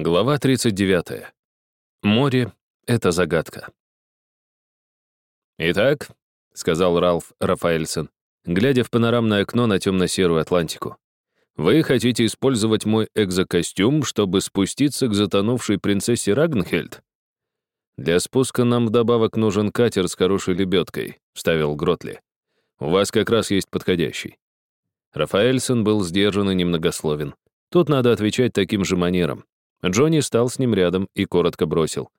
Глава 39. Море — это загадка. «Итак», — сказал Ралф Рафаэльсон, глядя в панорамное окно на темно-серую Атлантику, «вы хотите использовать мой экзокостюм, чтобы спуститься к затонувшей принцессе Рагнхельд?» «Для спуска нам вдобавок нужен катер с хорошей лебедкой», — вставил Гротли. «У вас как раз есть подходящий». Рафаэльсон был сдержан и немногословен. Тут надо отвечать таким же манером. Джонни стал с ним рядом и коротко бросил.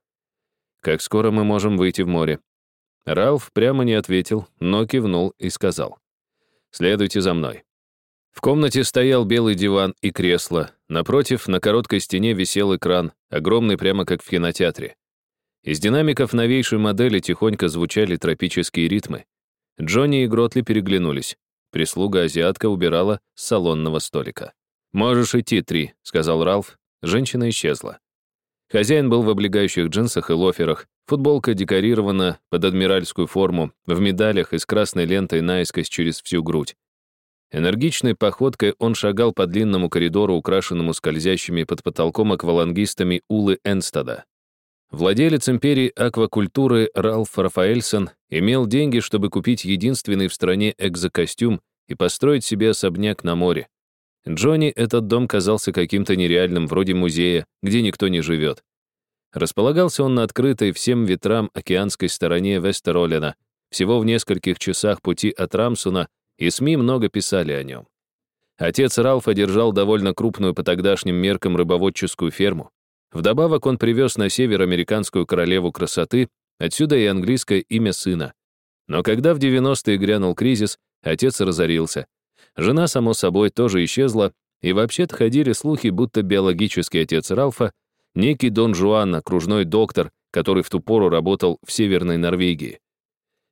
«Как скоро мы можем выйти в море?» Ралф прямо не ответил, но кивнул и сказал. «Следуйте за мной». В комнате стоял белый диван и кресло. Напротив, на короткой стене висел экран, огромный прямо как в кинотеатре. Из динамиков новейшей модели тихонько звучали тропические ритмы. Джонни и Гротли переглянулись. Прислуга азиатка убирала с салонного столика. «Можешь идти, Три», — сказал Ралф, Женщина исчезла. Хозяин был в облегающих джинсах и лоферах, футболка декорирована под адмиральскую форму, в медалях и с красной лентой наискось через всю грудь. Энергичной походкой он шагал по длинному коридору, украшенному скользящими под потолком аквалангистами Улы Энстада. Владелец империи аквакультуры Ралф Рафаэльсон имел деньги, чтобы купить единственный в стране экзокостюм и построить себе особняк на море. Джонни этот дом казался каким-то нереальным, вроде музея, где никто не живет. Располагался он на открытой всем ветрам океанской стороне Вестеролена, всего в нескольких часах пути от Рамсуна, и СМИ много писали о нем. Отец Ралфа держал довольно крупную по тогдашним меркам рыбоводческую ферму. Вдобавок он привез на север американскую королеву красоты, отсюда и английское имя сына. Но когда в 90-е грянул кризис, отец разорился — Жена, само собой, тоже исчезла, и вообще-то ходили слухи, будто биологический отец Ралфа — некий Дон Жуан, окружной доктор, который в ту пору работал в Северной Норвегии.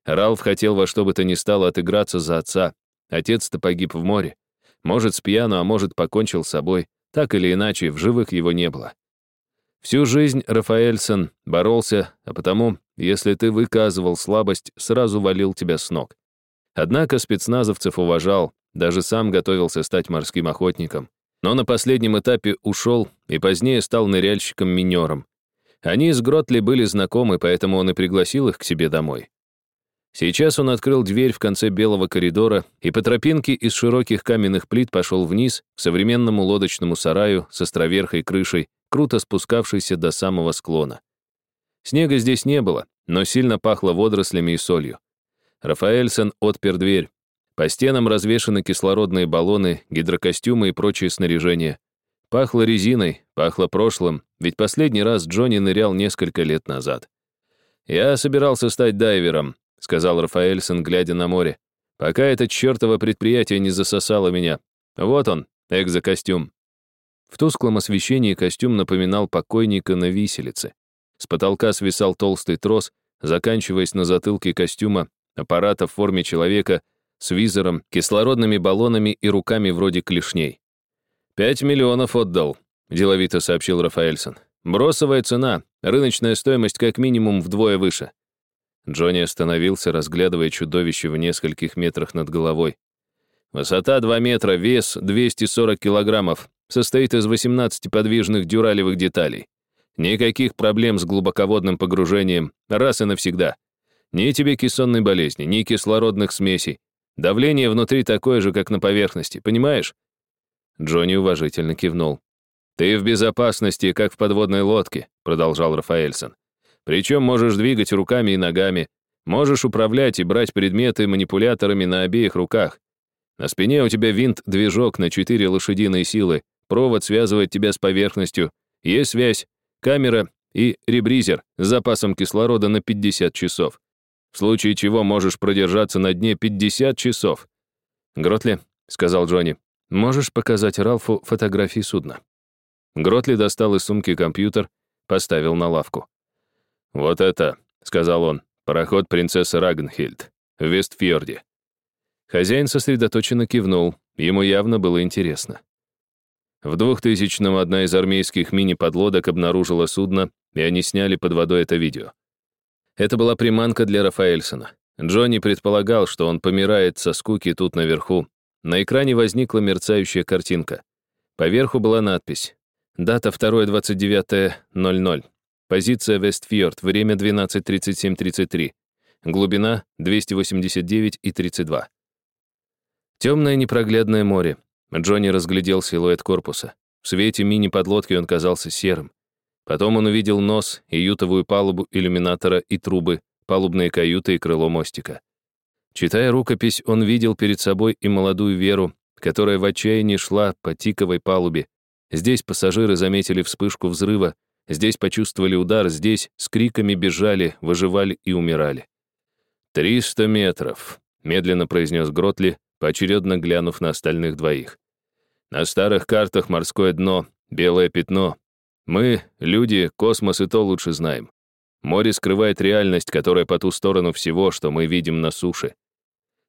Ралф хотел во что бы то ни стало отыграться за отца. Отец-то погиб в море. Может, с пьяну, а может, покончил с собой. Так или иначе, в живых его не было. Всю жизнь Рафаэльсон боролся, а потому, если ты выказывал слабость, сразу валил тебя с ног. Однако спецназовцев уважал, даже сам готовился стать морским охотником. Но на последнем этапе ушел и позднее стал ныряльщиком-минером. Они с Гротли были знакомы, поэтому он и пригласил их к себе домой. Сейчас он открыл дверь в конце белого коридора и по тропинке из широких каменных плит пошел вниз к современному лодочному сараю с островерхой крышей, круто спускавшейся до самого склона. Снега здесь не было, но сильно пахло водорослями и солью. Рафаэльсон отпер дверь. По стенам развешаны кислородные баллоны, гидрокостюмы и прочее снаряжение. Пахло резиной, пахло прошлым, ведь последний раз Джонни нырял несколько лет назад. «Я собирался стать дайвером», — сказал Рафаэльсон, глядя на море, «пока это чертово предприятие не засосало меня. Вот он, экзокостюм». В тусклом освещении костюм напоминал покойника на виселице. С потолка свисал толстый трос, заканчиваясь на затылке костюма, аппарата в форме человека — с визором, кислородными баллонами и руками вроде клешней. «Пять миллионов отдал», — деловито сообщил Рафаэльсон. «Бросовая цена, рыночная стоимость как минимум вдвое выше». Джонни остановился, разглядывая чудовище в нескольких метрах над головой. Высота 2 метра, вес 240 килограммов, состоит из 18 подвижных дюралевых деталей. Никаких проблем с глубоководным погружением, раз и навсегда. Ни тебе кессонной болезни, ни кислородных смесей. Давление внутри такое же, как на поверхности, понимаешь?» Джонни уважительно кивнул. «Ты в безопасности, как в подводной лодке», — продолжал Рафаэльсон. «Причем можешь двигать руками и ногами, можешь управлять и брать предметы манипуляторами на обеих руках. На спине у тебя винт-движок на четыре лошадиные силы, провод связывает тебя с поверхностью, есть связь, камера и ребризер с запасом кислорода на 50 часов в случае чего можешь продержаться на дне 50 часов. «Гротли», — сказал Джонни, — «можешь показать Ралфу фотографии судна?» Гротли достал из сумки компьютер, поставил на лавку. «Вот это», — сказал он, — «пароход принцессы Рагнхильд в Вестфьорде». Хозяин сосредоточенно кивнул, ему явно было интересно. В 2000-м одна из армейских мини-подлодок обнаружила судно, и они сняли под водой это видео. Это была приманка для Рафаэльсона. Джонни предполагал, что он помирает со скуки тут наверху. На экране возникла мерцающая картинка. Поверху была надпись Дата 2.29.00. Позиция Вестфьорд. Время 12.37.33. Глубина 289,32. Темное непроглядное море. Джонни разглядел силуэт корпуса. В свете мини-подлодки он казался серым. Потом он увидел нос и ютовую палубу иллюминатора и трубы, палубные каюты и крыло мостика. Читая рукопись, он видел перед собой и молодую Веру, которая в отчаянии шла по тиковой палубе. Здесь пассажиры заметили вспышку взрыва, здесь почувствовали удар, здесь с криками бежали, выживали и умирали. «Триста метров», — медленно произнес Гротли, поочередно глянув на остальных двоих. «На старых картах морское дно, белое пятно. Мы, люди, космос и то лучше знаем. Море скрывает реальность, которая по ту сторону всего, что мы видим на суше.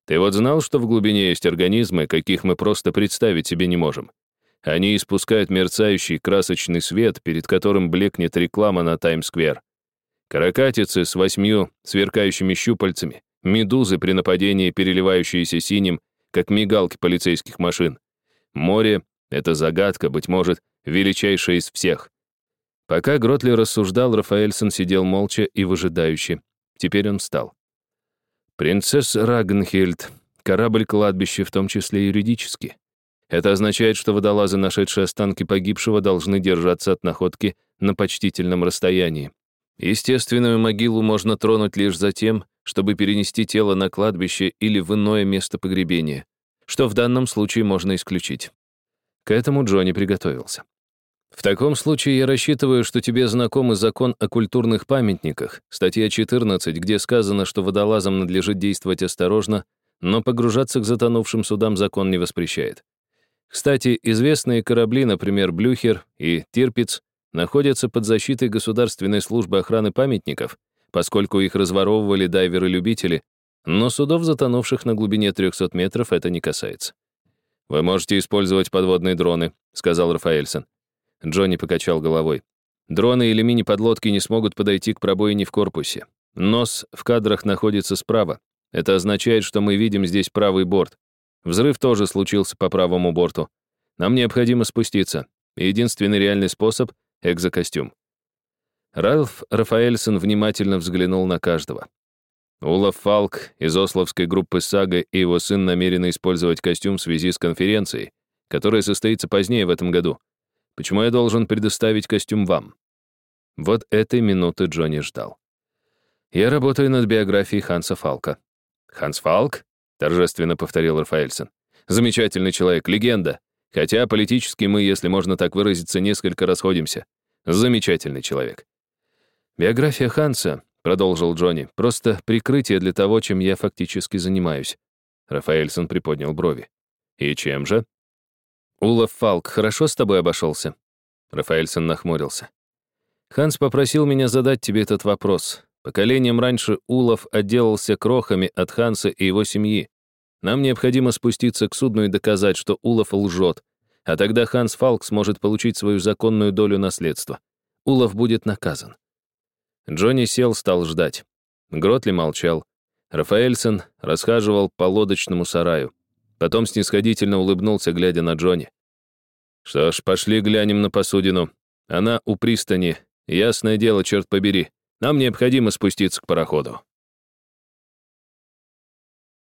Ты вот знал, что в глубине есть организмы, каких мы просто представить себе не можем? Они испускают мерцающий красочный свет, перед которым блекнет реклама на Таймс-сквер. Каракатицы с восьмью сверкающими щупальцами, медузы при нападении, переливающиеся синим, как мигалки полицейских машин. Море — это загадка, быть может, величайшая из всех. Пока Гротли рассуждал, Рафаэльсон сидел молча и выжидающе. Теперь он встал. Принцесса Рагнхельд, корабль-кладбище, в том числе юридически. Это означает, что водолазы, нашедшие останки погибшего, должны держаться от находки на почтительном расстоянии. Естественную могилу можно тронуть лишь за тем, чтобы перенести тело на кладбище или в иное место погребения, что в данном случае можно исключить. К этому Джонни приготовился. В таком случае я рассчитываю, что тебе знакомый закон о культурных памятниках, статья 14, где сказано, что водолазам надлежит действовать осторожно, но погружаться к затонувшим судам закон не воспрещает. Кстати, известные корабли, например, Блюхер и Тирпиц, находятся под защитой Государственной службы охраны памятников, поскольку их разворовывали дайверы-любители, но судов, затонувших на глубине 300 метров, это не касается. «Вы можете использовать подводные дроны», — сказал Рафаэльсон. Джонни покачал головой. Дроны или мини-подлодки не смогут подойти к пробоине в корпусе. Нос в кадрах находится справа. Это означает, что мы видим здесь правый борт. Взрыв тоже случился по правому борту. Нам необходимо спуститься. Единственный реальный способ — экзокостюм. Ральф Рафаэльсон внимательно взглянул на каждого. Улов Фалк из Ословской группы «Сага» и его сын намерены использовать костюм в связи с конференцией, которая состоится позднее в этом году. Почему я должен предоставить костюм вам?» Вот этой минуты Джонни ждал. «Я работаю над биографией Ханса Фалка». «Ханс Фалк?» — торжественно повторил Рафаэльсон. «Замечательный человек, легенда. Хотя политически мы, если можно так выразиться, несколько расходимся. Замечательный человек». «Биография Ханса», — продолжил Джонни, «просто прикрытие для того, чем я фактически занимаюсь». Рафаэльсон приподнял брови. «И чем же?» «Улов Фалк хорошо с тобой обошелся?» Рафаэльсон нахмурился. «Ханс попросил меня задать тебе этот вопрос. Поколением раньше Улов отделался крохами от Ханса и его семьи. Нам необходимо спуститься к судну и доказать, что Улов лжет, а тогда Ханс Фалк сможет получить свою законную долю наследства. Улов будет наказан». Джонни сел, стал ждать. Гротли молчал. Рафаэльсон расхаживал по лодочному сараю. Потом снисходительно улыбнулся, глядя на Джонни. «Что ж, пошли глянем на посудину. Она у пристани. Ясное дело, черт побери. Нам необходимо спуститься к пароходу».